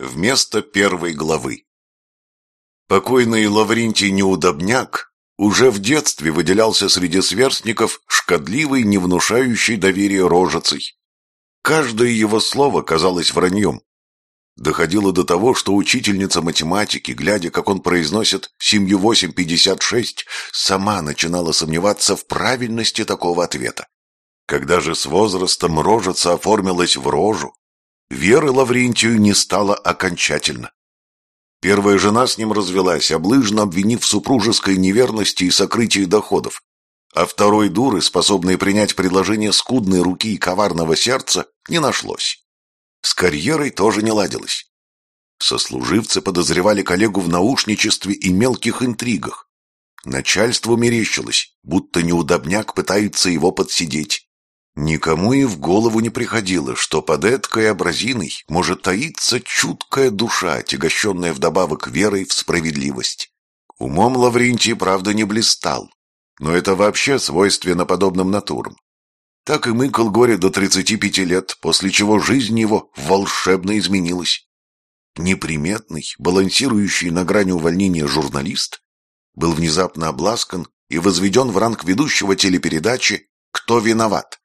вместо первой главы. Покойный Лаврентий Неудобняк уже в детстве выделялся среди сверстников шкодливой, не внушающей доверия рожицей. Каждое его слово казалось враньем. Доходило до того, что учительница математики, глядя, как он произносит «семью восемь пятьдесят шесть», сама начинала сомневаться в правильности такого ответа. Когда же с возрастом рожица оформилась в рожу, веры Лаврентию не стало окончательно. Первая жена с ним развелась, облыжно обвинив в супружеской неверности и сокрытии доходов. А второй дуры, способной принять предложение скудной руки и коварного сердца, не нашлось. С карьерой тоже не ладилось. Сослуживцы подозревали коллегу в наушничестве и мелких интригах. Начальству мерещилось, будто неудобняк пытается его подсидеть. Никому и в голову не приходило, что под эткой образиной может таиться чуткая душа, отягощенная вдобавок верой в справедливость. Умом Лаврентий, правда, не блистал, но это вообще свойственно подобным натурам. Так и мыкал горе до 35 лет, после чего жизнь его волшебно изменилась. Неприметный, балансирующий на грани увольнения журналист был внезапно обласкан и возведен в ранг ведущего телепередачи «Кто виноват?».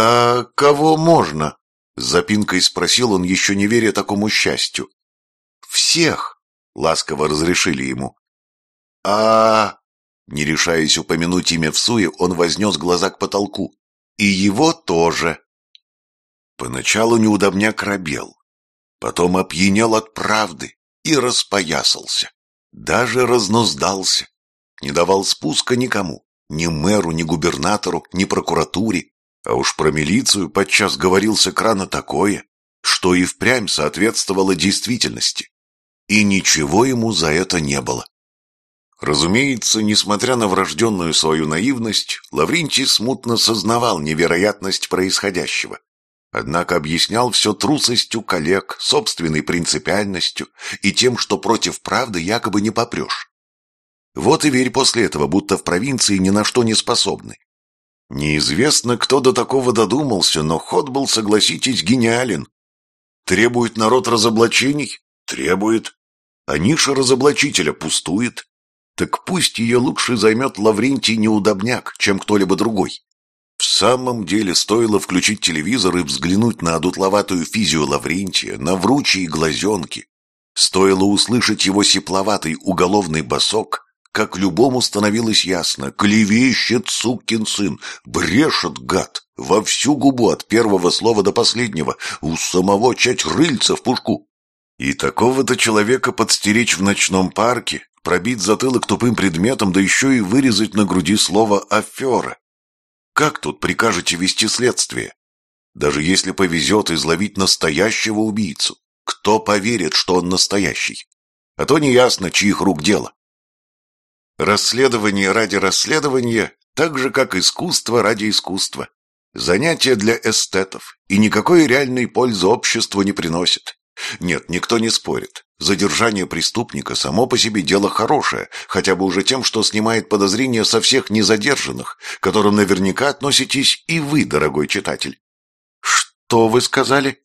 «А кого можно?» — с запинкой спросил он, еще не веря такому счастью. «Всех!» — ласково разрешили ему. «А...» Не решаясь упомянуть имя в суе, он вознес глаза к потолку. «И его тоже!» Поначалу неудобняк робел, потом опьянел от правды и распоясался, даже разнуздался, не давал спуска никому, ни мэру, ни губернатору, ни прокуратуре, а уж про милицию подчас говорил с экрана такое, что и впрямь соответствовало действительности. И ничего ему за это не было. Разумеется, несмотря на врожденную свою наивность, Лаврентий смутно сознавал невероятность происходящего. Однако объяснял все трусостью коллег, собственной принципиальностью и тем, что против правды якобы не попрешь. Вот и верь после этого, будто в провинции ни на что не способны. Неизвестно, кто до такого додумался, но ход был, согласитесь, гениален. Требует народ разоблачений? Требует. А ниша разоблачителя пустует. Так пусть ее лучше займет Лаврентий Неудобняк, чем кто-либо другой. В самом деле стоило включить телевизор и взглянуть на одутловатую физию Лаврентия, на вручие глазенки. Стоило услышать его сепловатый уголовный босок, как любому становилось ясно, клевещет сукин сын, брешет гад, во всю губу от первого слова до последнего, у самого чать рыльца в пушку. И такого-то человека подстеречь в ночном парке, пробить затылок тупым предметом, да еще и вырезать на груди слово «афера». Как тут прикажете вести следствие? Даже если повезет изловить настоящего убийцу, кто поверит, что он настоящий? А то неясно, чьих рук дело. Расследование ради расследования, так же, как искусство ради искусства. Занятие для эстетов, и никакой реальной пользы обществу не приносит. Нет, никто не спорит. Задержание преступника само по себе дело хорошее, хотя бы уже тем, что снимает подозрения со всех незадержанных, к которым наверняка относитесь и вы, дорогой читатель. Что вы сказали?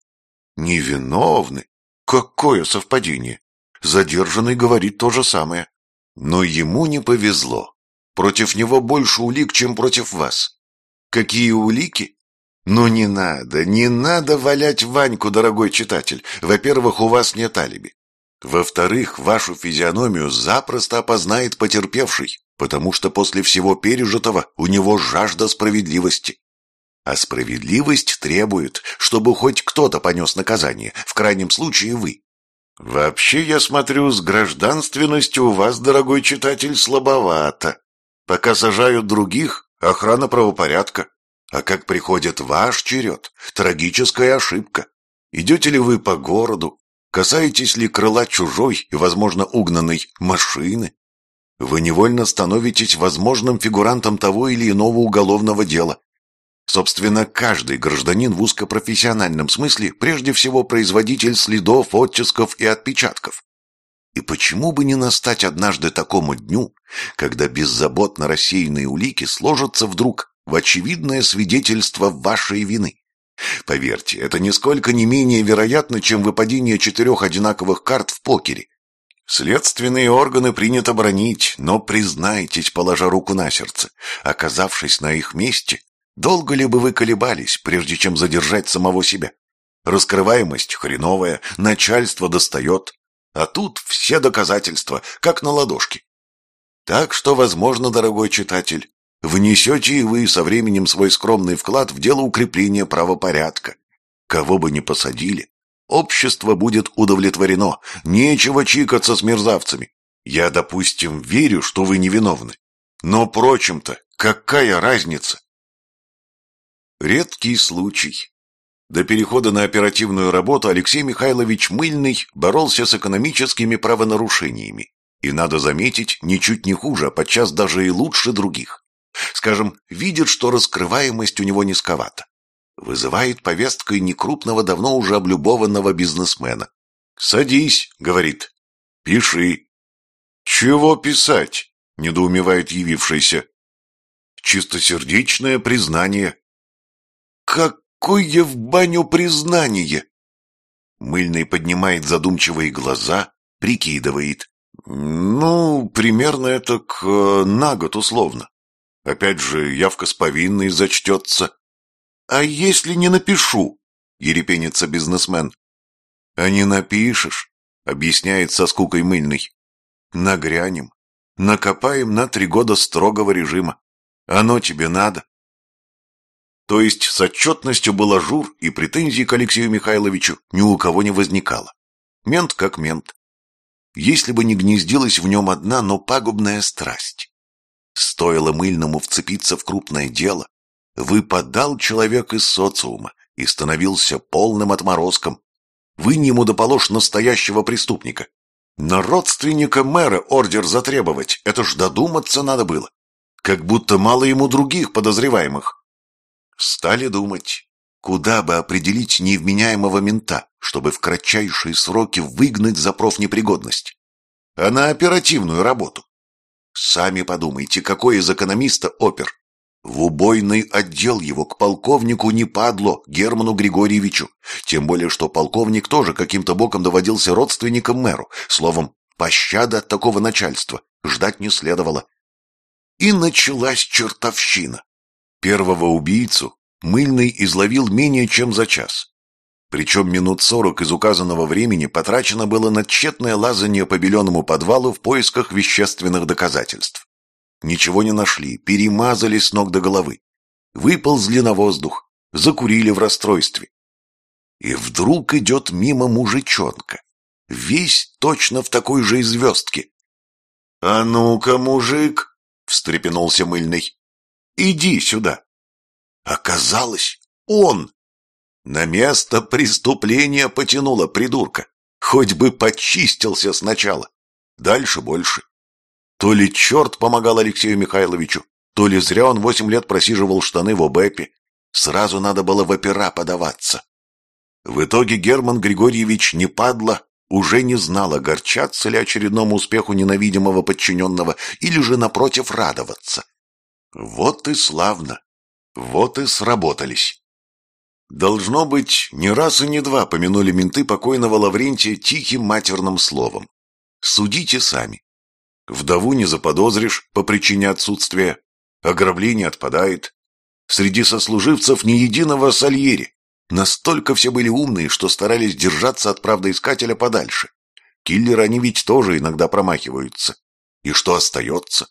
Невиновны. Какое совпадение. Задержанный говорит то же самое. Но ему не повезло. Против него больше улик, чем против вас. Какие улики? Ну не надо, не надо валять Ваньку, дорогой читатель. Во-первых, у вас нет алиби. Во-вторых, вашу физиономию запросто опознает потерпевший, потому что после всего пережитого у него жажда справедливости. А справедливость требует, чтобы хоть кто-то понес наказание, в крайнем случае вы. Вообще, я смотрю, с гражданственностью у вас, дорогой читатель, слабовато. Пока сажают других, охрана правопорядка. А как приходит ваш черед, трагическая ошибка. Идете ли вы по городу, касаетесь ли крыла чужой и, возможно, угнанной машины, вы невольно становитесь возможным фигурантом того или иного уголовного дела, Собственно, каждый гражданин в узкопрофессиональном смысле прежде всего производитель следов, оттисков и отпечатков. И почему бы не настать однажды такому дню, когда беззаботно рассеянные улики сложатся вдруг в очевидное свидетельство вашей вины? Поверьте, это нисколько не менее вероятно, чем выпадение четырех одинаковых карт в покере. Следственные органы принято бронить, но признайтесь, положа руку на сердце, оказавшись на их месте, долго ли бы вы колебались, прежде чем задержать самого себя? Раскрываемость хреновая, начальство достает, а тут все доказательства, как на ладошке. Так что, возможно, дорогой читатель, внесете и вы со временем свой скромный вклад в дело укрепления правопорядка. Кого бы ни посадили, общество будет удовлетворено, нечего чикаться с мерзавцами. Я, допустим, верю, что вы невиновны. Но, прочим-то, какая разница? Редкий случай. До перехода на оперативную работу Алексей Михайлович Мыльный боролся с экономическими правонарушениями. И, надо заметить, ничуть не хуже, а подчас даже и лучше других. Скажем, видит, что раскрываемость у него низковата. Вызывает повесткой некрупного, давно уже облюбованного бизнесмена. «Садись», — говорит. «Пиши». «Чего писать?» — недоумевает явившийся. «Чистосердечное признание». «Какое в баню признание?» Мыльный поднимает задумчивые глаза, прикидывает. Ну, примерно это к э, на год условно. Опять же, явка с повинной зачтется. А если не напишу? Ерепенится бизнесмен. А не напишешь, объясняет со скукой мыльный. Нагрянем, накопаем на три года строгого режима. Оно тебе надо. То есть с отчетностью был ажур, и претензий к Алексею Михайловичу ни у кого не возникало. Мент как мент если бы не гнездилась в нем одна, но пагубная страсть. Стоило мыльному вцепиться в крупное дело, выпадал человек из социума и становился полным отморозком. Вынь ему доположь настоящего преступника. На родственника мэра ордер затребовать, это ж додуматься надо было. Как будто мало ему других подозреваемых. Стали думать, куда бы определить невменяемого мента, чтобы в кратчайшие сроки выгнать за профнепригодность, а на оперативную работу. Сами подумайте, какой из экономиста опер. В убойный отдел его к полковнику не падло, Герману Григорьевичу, тем более, что полковник тоже каким-то боком доводился родственником мэру, словом, пощада от такого начальства ждать не следовало. И началась чертовщина. Первого убийцу Мыльный изловил менее чем за час. Причем минут сорок из указанного времени потрачено было на тщетное лазание по беленому подвалу в поисках вещественных доказательств. Ничего не нашли, перемазали с ног до головы. Выползли на воздух, закурили в расстройстве. И вдруг идет мимо мужичонка, весь точно в такой же звездке. «А ну-ка, мужик!» — встрепенулся мыльный. «Иди сюда!» Оказалось, он! На место преступления потянуло придурка. Хоть бы почистился сначала. Дальше больше. То ли черт помогал Алексею Михайловичу, то ли зря он восемь лет просиживал штаны в ОБЭПе. Сразу надо было в опера подаваться. В итоге Герман Григорьевич не падла, уже не знал, огорчаться ли очередному успеху ненавидимого подчиненного или же, напротив, радоваться. Вот и славно. Вот и сработались. Должно быть, не раз и не два помянули менты покойного Лаврентия тихим матерным словом. Судите сами. Вдову не заподозришь по причине отсутствия. Ограбление отпадает. Среди сослуживцев ни единого сальери. Настолько все были умные, что старались держаться от правдоискателя подальше. Киллеры они ведь тоже иногда промахиваются. И что остается?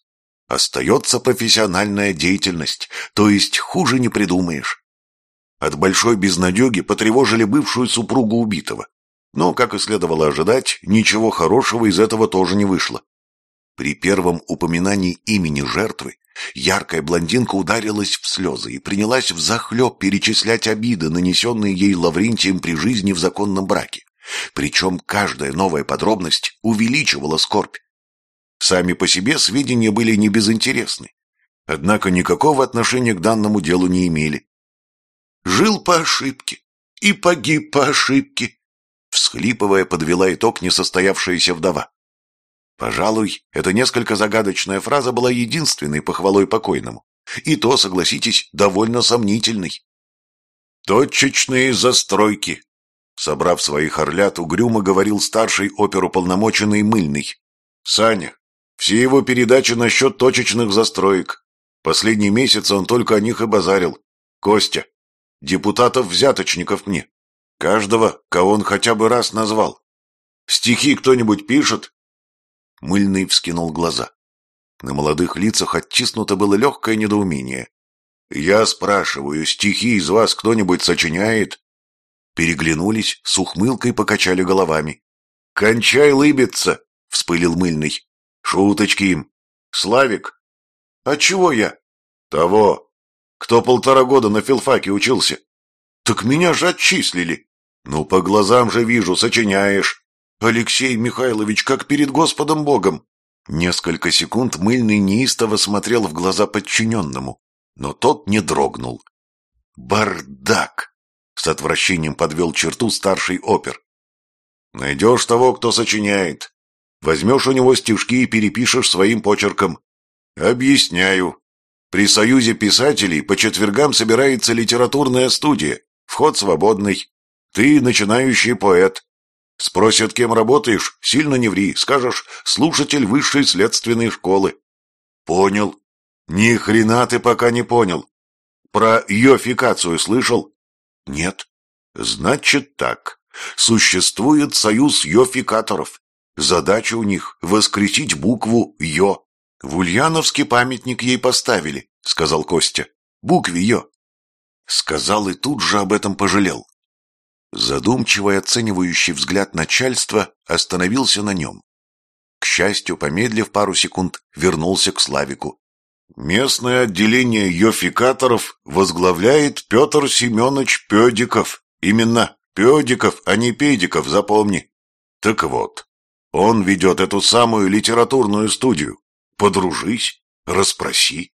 Остается профессиональная деятельность, то есть хуже не придумаешь. От большой безнадеги потревожили бывшую супругу убитого. Но, как и следовало ожидать, ничего хорошего из этого тоже не вышло. При первом упоминании имени жертвы яркая блондинка ударилась в слезы и принялась взахлеб перечислять обиды, нанесенные ей Лаврентием при жизни в законном браке. Причем каждая новая подробность увеличивала скорбь. Сами по себе сведения были не безинтересны, однако никакого отношения к данному делу не имели. Жил по ошибке и погиб по ошибке, всхлипывая, подвела итог несостоявшаяся вдова. Пожалуй, эта несколько загадочная фраза была единственной похвалой покойному. И то, согласитесь, довольно сомнительной. точечные застройки. Собрав своих орлят, угрюмо говорил старший оперуполномоченный Мыльный. Саня, все его передачи насчет точечных застроек. Последний месяц он только о них и базарил. Костя, депутатов-взяточников мне. Каждого, кого он хотя бы раз назвал. Стихи кто-нибудь пишет?» Мыльный вскинул глаза. На молодых лицах оттиснуто было легкое недоумение. «Я спрашиваю, стихи из вас кто-нибудь сочиняет?» Переглянулись, с ухмылкой покачали головами. «Кончай лыбиться!» — вспылил Мыльный. «Шуточки им! Славик!» «А чего я?» «Того! Кто полтора года на филфаке учился!» «Так меня же отчислили!» «Ну, по глазам же вижу, сочиняешь!» «Алексей Михайлович, как перед Господом Богом!» Несколько секунд мыльный неистово смотрел в глаза подчиненному, но тот не дрогнул. «Бардак!» — с отвращением подвел черту старший опер. «Найдешь того, кто сочиняет. Возьмешь у него стишки и перепишешь своим почерком. Объясняю. При Союзе писателей по четвергам собирается литературная студия. Вход свободный. Ты начинающий поэт. Спросят, кем работаешь, сильно не ври. Скажешь, слушатель высшей следственной школы. Понял. Ни хрена ты пока не понял. Про йофикацию слышал? Нет. Значит так. Существует союз йофикаторов. Задача у них — воскресить букву «ё». В Ульяновский памятник ей поставили, сказал Костя. Букве «ё». Сказал и тут же об этом пожалел. Задумчивый оценивающий взгляд начальства остановился на нем. К счастью, помедлив пару секунд, вернулся к Славику. Местное отделение йофикаторов возглавляет Петр Семенович Педиков. Именно Педиков, а не Педиков, запомни. Так вот, он ведет эту самую литературную студию. Подружись, расспроси.